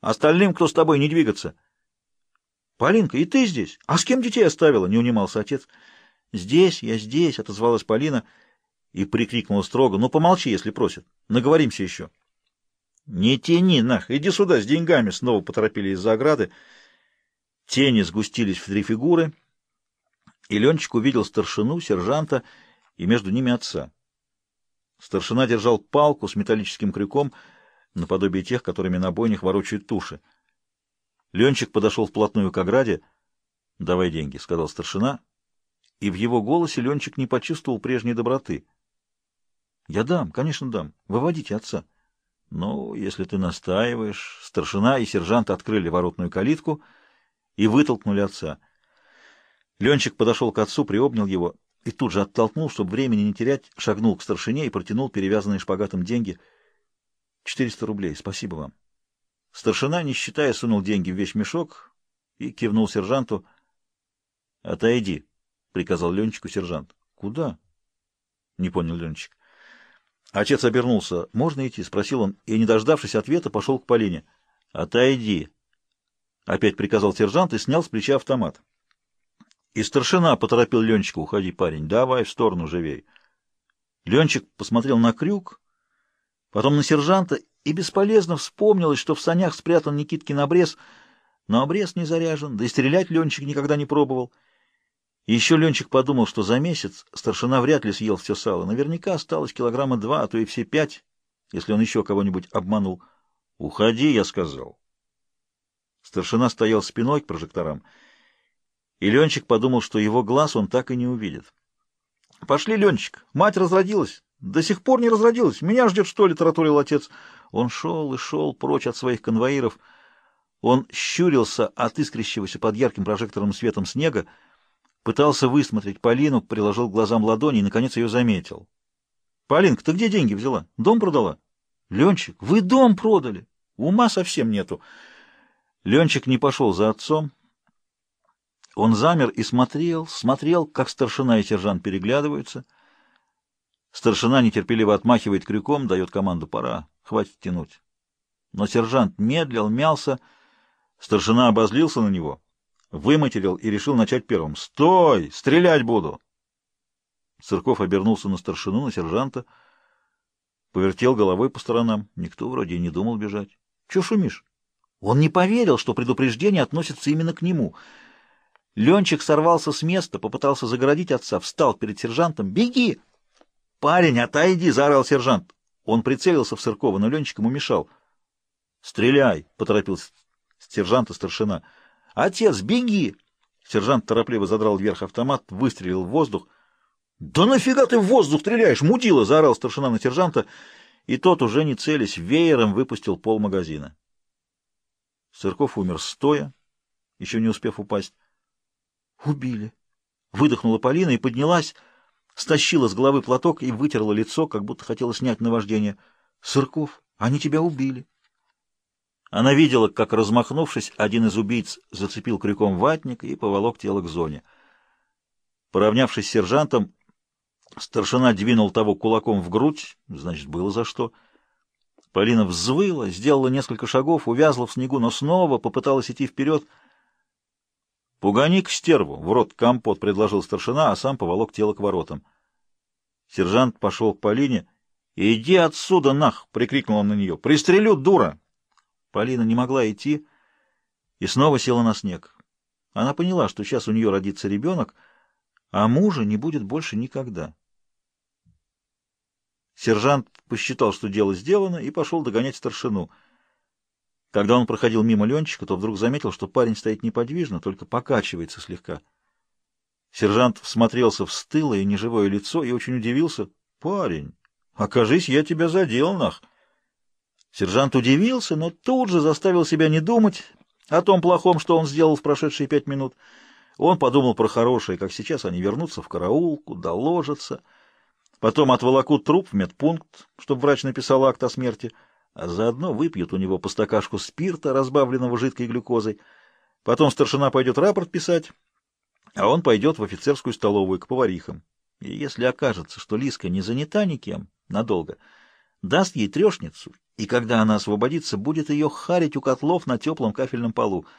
Остальным, кто с тобой, не двигаться. Полинка, и ты здесь? А с кем детей оставила? Не унимался отец. Здесь, я здесь, отозвалась Полина и прикрикнула строго. Ну, помолчи, если просят. Наговоримся еще. Не тяни, нах, иди сюда с деньгами, снова поторопили из-за ограды. Тени сгустились в три фигуры, и Ленчик увидел старшину, сержанта и между ними отца. Старшина держал палку с металлическим крюком, наподобие тех, которыми на бойнях ворочают туши. Ленчик подошел вплотную к ограде. — Давай деньги, — сказал старшина, и в его голосе Ленчик не почувствовал прежней доброты. — Я дам, конечно, дам. Выводите отца. — Ну, если ты настаиваешь... Старшина и сержант открыли воротную калитку и вытолкнули отца. Ленчик подошел к отцу, приобнял его и тут же оттолкнул, чтобы времени не терять, шагнул к старшине и протянул перевязанные шпагатом деньги. — Четыреста рублей. Спасибо вам. Старшина, не считая, сунул деньги в вещмешок и кивнул сержанту. — Отойди, — приказал Ленчику сержант. — Куда? — не понял Ленчик. Отец обернулся. «Можно идти?» — спросил он, и, не дождавшись ответа, пошел к Полине. «Отойди!» — опять приказал сержант и снял с плеча автомат. И старшина поторопил Ленчика. «Уходи, парень, давай в сторону живей!» Ленчик посмотрел на крюк, потом на сержанта, и бесполезно вспомнилось, что в санях спрятан Никиткин обрез, но обрез не заряжен, да и стрелять Ленчик никогда не пробовал. И еще Ленчик подумал, что за месяц старшина вряд ли съел все сало. Наверняка осталось килограмма два, а то и все пять, если он еще кого-нибудь обманул. «Уходи», — я сказал. Старшина стоял спиной к прожекторам, и Ленчик подумал, что его глаз он так и не увидит. «Пошли, Ленчик, мать разродилась. До сих пор не разродилась. Меня ждет, что ли?» — тараторил отец. Он шел и шел прочь от своих конвоиров. Он щурился от искрящегося под ярким прожекторным светом снега, Пытался высмотреть Полину, приложил к глазам ладони и, наконец, ее заметил. — Полинка, ты где деньги взяла? Дом продала? — Ленчик, вы дом продали. Ума совсем нету. Ленчик не пошел за отцом. Он замер и смотрел, смотрел, как старшина и сержант переглядываются. Старшина нетерпеливо отмахивает крюком, дает команду «пора, хватит тянуть». Но сержант медлил, мялся, старшина обозлился на него — выматерил и решил начать первым. «Стой! Стрелять буду!» Сырков обернулся на старшину, на сержанта, повертел головой по сторонам. Никто вроде и не думал бежать. «Чего шумишь?» Он не поверил, что предупреждение относится именно к нему. Ленчик сорвался с места, попытался загородить отца, встал перед сержантом. «Беги!» «Парень, отойди!» — заорал сержант. Он прицелился в Сыркова, но Ленчик ему мешал. «Стреляй!» — поторопил сержанта старшина. «Отец, беги!» Сержант торопливо задрал вверх автомат, выстрелил в воздух. «Да нафига ты в воздух стреляешь, мудила!» — заорал старшина на сержанта, и тот, уже не целясь, веером выпустил пол магазина. Сырков умер стоя, еще не успев упасть. «Убили!» — выдохнула Полина и поднялась, стащила с головы платок и вытерла лицо, как будто хотела снять наваждение. «Сырков, они тебя убили!» Она видела, как, размахнувшись, один из убийц зацепил крюком ватник и поволок тело к зоне. Поравнявшись с сержантом, старшина двинул того кулаком в грудь, значит, было за что. Полина взвыла, сделала несколько шагов, увязла в снегу, но снова попыталась идти вперед. «Пугани к стерву!» — в рот компот предложил старшина, а сам поволок тело к воротам. Сержант пошел к Полине. «Иди отсюда, нах!» — прикрикнул он на нее. «Пристрелю, дура!» Полина не могла идти и снова села на снег. Она поняла, что сейчас у нее родится ребенок, а мужа не будет больше никогда. Сержант посчитал, что дело сделано, и пошел догонять старшину. Когда он проходил мимо Ленчика, то вдруг заметил, что парень стоит неподвижно, только покачивается слегка. Сержант всмотрелся в стылое неживое лицо и очень удивился. — Парень, окажись, я тебя задел, нах! Сержант удивился, но тут же заставил себя не думать о том плохом, что он сделал в прошедшие пять минут. Он подумал про хорошее, как сейчас они вернутся в караулку, доложатся, потом отволокут труп в медпункт, чтобы врач написал акт о смерти, а заодно выпьют у него по стакашку спирта, разбавленного жидкой глюкозой. Потом старшина пойдет рапорт писать, а он пойдет в офицерскую столовую к поварихам. И если окажется, что Лиска не занята никем надолго, даст ей трешницу и когда она освободится, будет ее харить у котлов на теплом кафельном полу —